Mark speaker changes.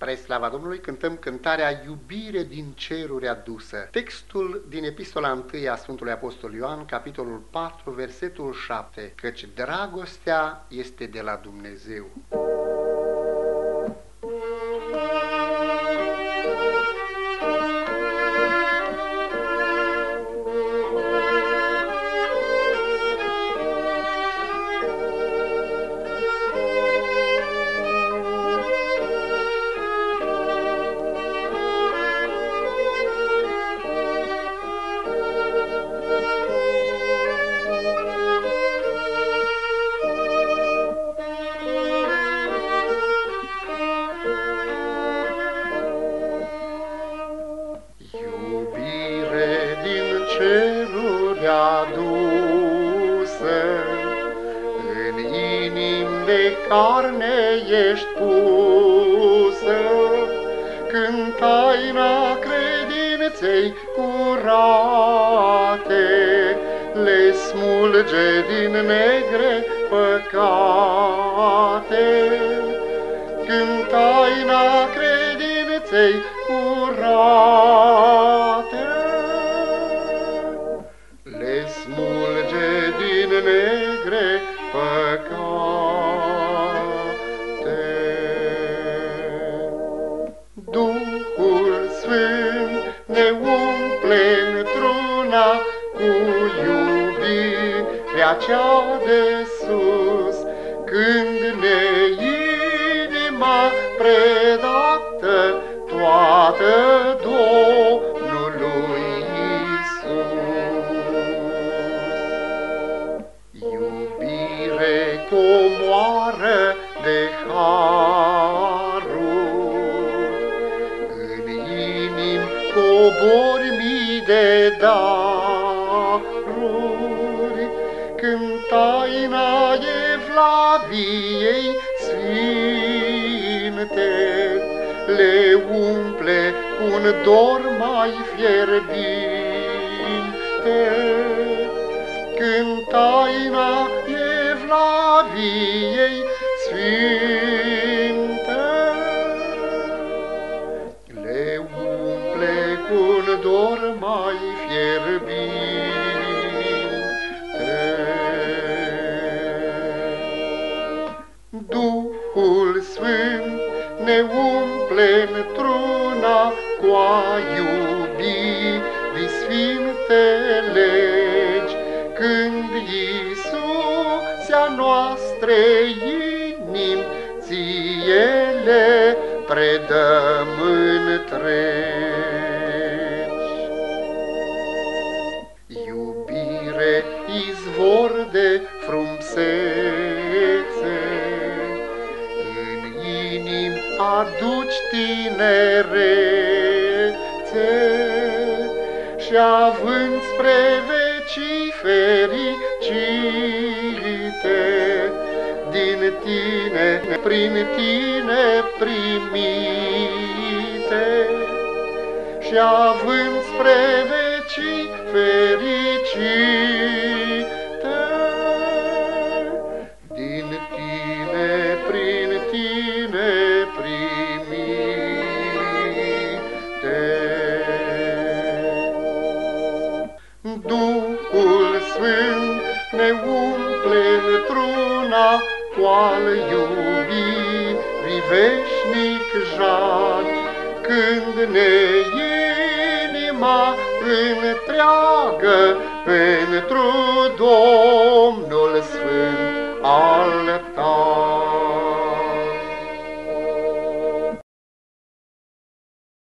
Speaker 1: Spre slava Domnului cântăm cântarea Iubire din ceruri adusă. Textul din epistola 1 a Sfântului Apostol Ioan, capitolul 4, versetul 7, căci dragostea este de la Dumnezeu. Ceruri adusă, În inim de carne ești pusă, Când taina credinței curate Le smulge din negre păcate. Iubirea cea de sus, când ne inima predată toată comoară de harul. În inim cobori mii de daruri, Când taina Evlaviei sfinte Le umple un dor mai fierbinte. Când taina Flaviei Sfinte. Le umple cu un dor mai fierbinte. Duhul Sfânt ne umple într-una cu a iubi sfinte legi, când Iisus viața noastre inim, ție le predăm întregi. Aduci tinerețe și având spre vecii fericii, primite, din tine, prin tine primite, și având spre vecii fericite, ne umple într-una cu al iubirii veșnic jar, când ne inima întreagă pentru Domnul.